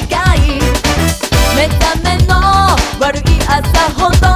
願い。目覚めの悪い朝ほど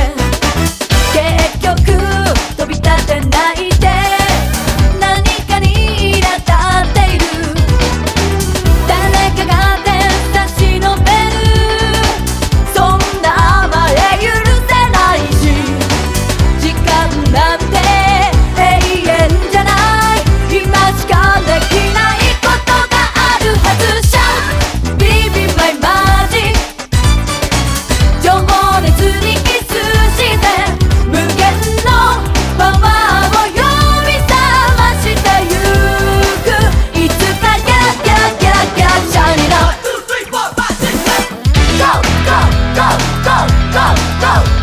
go, go, go, go.